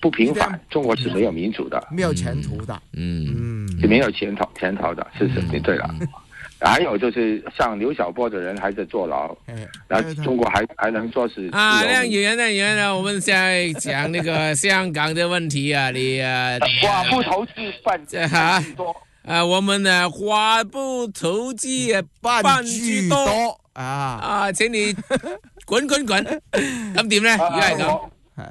不平反，中国是没有民主的，没有前途的，嗯嗯，也没有前途前途的，是是，你对了。还有就是像刘晓波的人还在坐牢，嗯，那中国还还能说是啊？那样子，这样子，我们现在讲那个 香港的问题啊，你啊，寡不投资半句多，啊，我们呢，寡不投机半句多啊啊，请你滚滚滚，咁点呢？如果系咁，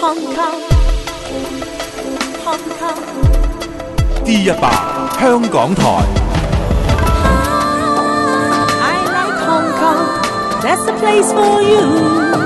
Hong Kong, Hong Kong. D 一百香港台。 I like Hong Kong. That's the place for you.